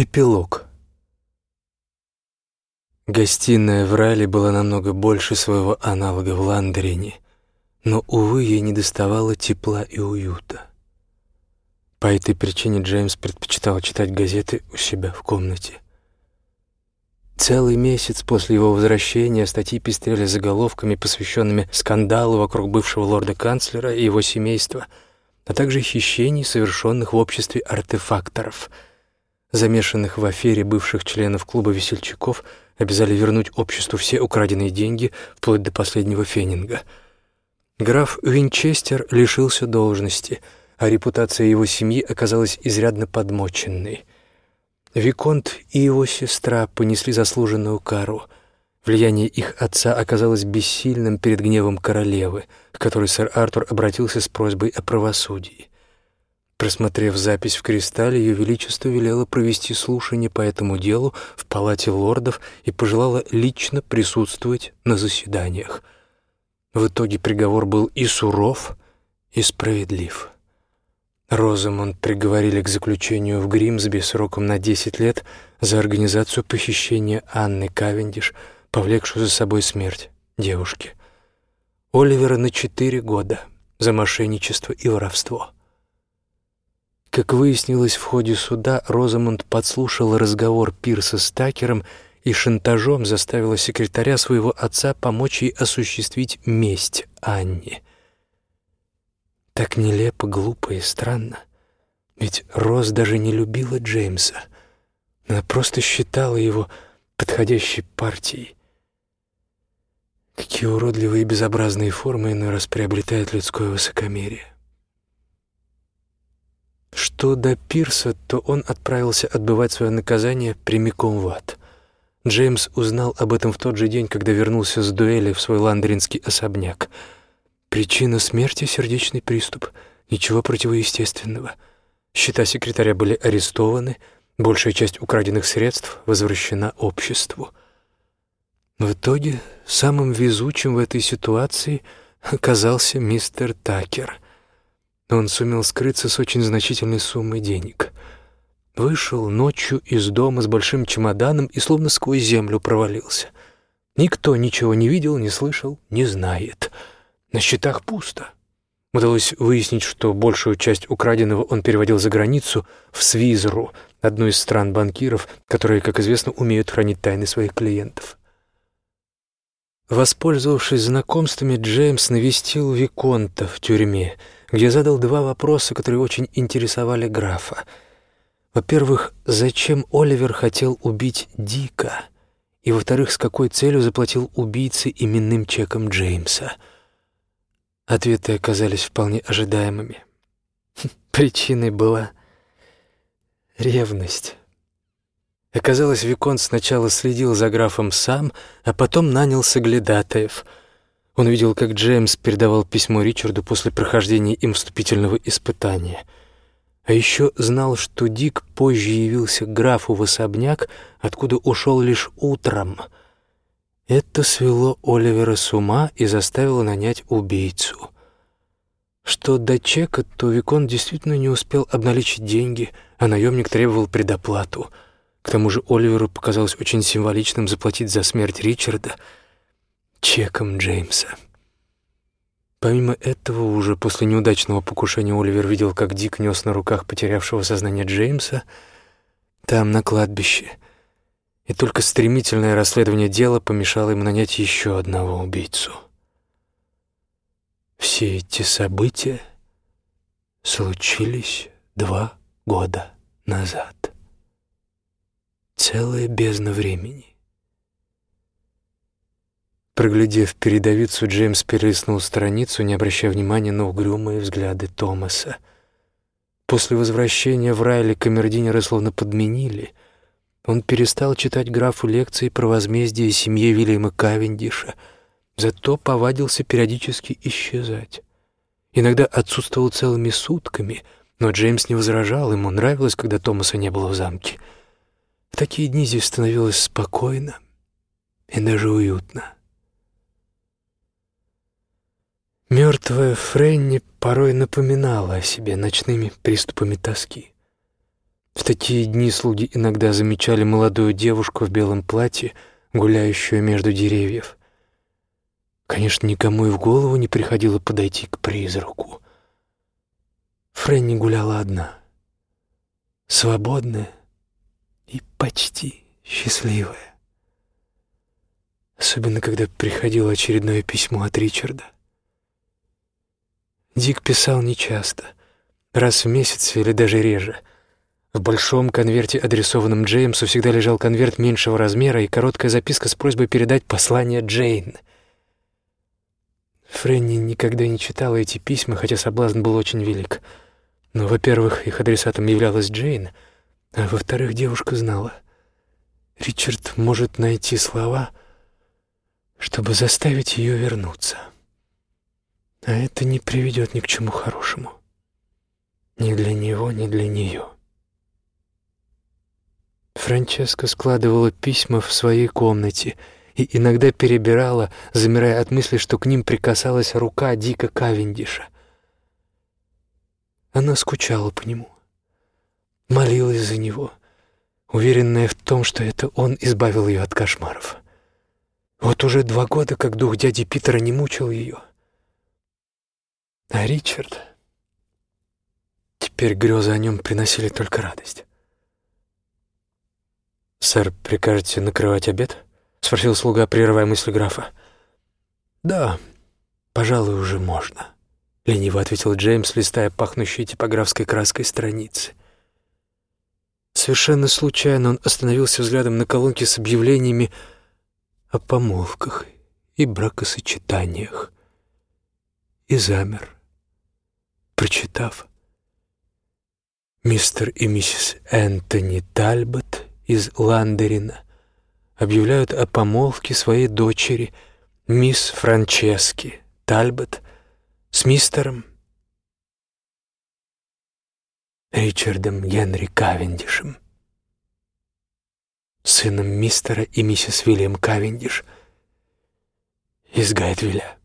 Эпилог. Гостиная в Райле была намного больше своего аналога в Ландерине, но, увы, ей не доставало тепла и уюта. По этой причине Джеймс предпочитал читать газеты у себя в комнате. Целый месяц после его возвращения статьи пестрели заголовками, посвященными скандалу вокруг бывшего лорда-канцлера и его семейства, а также хищений, совершенных в обществе артефакторов — замешанных в афере бывших членов клуба весельчаков, обязали вернуть обществу все украденные деньги, вплоть до последнего фенинга. Граф Винчестер лишился должности, а репутация его семьи оказалась изрядно подмоченной. Виконт и его сестра понесли заслуженную кару. Влияние их отца оказалось бессильным перед гневом королевы, к которой сэр Артур обратился с просьбой о правосудии. Просмотрев запись в кристалле, Ее Величество велело провести слушание по этому делу в Палате лордов и пожелало лично присутствовать на заседаниях. В итоге приговор был и суров, и справедлив. Розамонд приговорили к заключению в Гримсби сроком на 10 лет за организацию похищения Анны Кавендиш, повлекшую за собой смерть девушки. Оливера на 4 года за мошенничество и воровство. Как выяснилось в ходе суда, Розамонд подслушала разговор Пирса с Такером и шантажом заставила секретаря своего отца помочь ей осуществить месть Анне. Так нелепо, глупо и странно. Ведь Роз даже не любила Джеймса. Она просто считала его подходящей партией. Какие уродливые и безобразные формы иной раз приобретает людское высокомерие. Что до Пирса, то он отправился отбывать свое наказание прямиком в ад. Джеймс узнал об этом в тот же день, когда вернулся с дуэли в свой ландринский особняк. Причина смерти — сердечный приступ. Ничего противоестественного. Счета секретаря были арестованы, большая часть украденных средств возвращена обществу. В итоге самым везучим в этой ситуации оказался мистер Такер — но он сумел скрыться с очень значительной суммой денег. Вышел ночью из дома с большим чемоданом и словно сквозь землю провалился. Никто ничего не видел, не слышал, не знает. На счетах пусто. Удалось выяснить, что большую часть украденного он переводил за границу в Свизеру, одну из стран банкиров, которые, как известно, умеют хранить тайны своих клиентов. Воспользовавшись знакомствами, Джеймс навестил Виконта в тюрьме — где задал два вопроса, которые очень интересовали графа. Во-первых, зачем Оливер хотел убить Дика? И, во-вторых, с какой целью заплатил убийце именным чеком Джеймса? Ответы оказались вполне ожидаемыми. Причиной была ревность. Оказалось, Виконт сначала следил за графом сам, а потом нанял соглядатаев — он видел, как Джеймс передавал письмо Ричарду после прохождения им вступительного испытания. А еще знал, что Дик позже явился к графу в особняк, откуда ушел лишь утром. Это свело Оливера с ума и заставило нанять убийцу. Что до чека, то Викон действительно не успел обналичить деньги, а наемник требовал предоплату. К тому же Оливеру показалось очень символичным заплатить за смерть Ричарда — чеком Джеймса. Помимо этого, уже после неудачного покушения Оливер видел, как Дик нес на руках потерявшего сознание Джеймса там, на кладбище. И только стремительное расследование дела помешало ему нанять еще одного убийцу. Все эти события случились два года назад. Целая бездна времени. Проглядев передовицу, Джеймс перелистнул страницу, не обращая внимания на угрюмые взгляды Томаса. После возвращения в Райле камердинера словно подменили. Он перестал читать графу лекции про возмездие семье Вильяма Кавендиша, зато повадился периодически исчезать. Иногда отсутствовал целыми сутками, но Джеймс не возражал, ему нравилось, когда Томаса не было в замке. В такие дни здесь становилось спокойно и даже уютно. Мертвая Фрэнни порой напоминала о себе ночными приступами тоски. В такие дни слуги иногда замечали молодую девушку в белом платье, гуляющую между деревьев. Конечно, никому и в голову не приходило подойти к призраку. Фрэнни гуляла одна, свободная и почти счастливая. Особенно, когда приходило очередное письмо от Ричарда. Дик писал нечасто, раз в месяц или даже реже. В большом конверте, адресованном Джеймсу, всегда лежал конверт меньшего размера и короткая записка с просьбой передать послание Джейн. Фрэнни никогда не читала эти письма, хотя соблазн был очень велик. Но, во-первых, их адресатом являлась Джейн, а во-вторых, девушка знала. Ричард может найти слова, чтобы заставить ее вернуться. А это не приведет ни к чему хорошему. Ни для него, ни для нее. Франческа складывала письма в своей комнате и иногда перебирала, замирая от мысли, что к ним прикасалась рука Дика Кавендиша. Она скучала по нему, молилась за него, уверенная в том, что это он избавил ее от кошмаров. Вот уже два года, как дух дяди Питера не мучил ее. А Ричард... Теперь грезы о нем приносили только радость. «Сэр, прикажете накрывать обед?» — спросил слуга, прерывая мысли графа. «Да, пожалуй, уже можно», — лениво ответил Джеймс, листая пахнущие типографской краской страницы. Совершенно случайно он остановился взглядом на колонке с объявлениями о помолвках и бракосочетаниях и замер, прочитав «Мистер и миссис Энтони Тальбот из Ландерина объявляют о помолвке своей дочери, мисс Франчески Тальбот, с мистером Ричардом Генри Кавендишем, сыном мистера и миссис Вильям Кавендиш из Гайтвилля.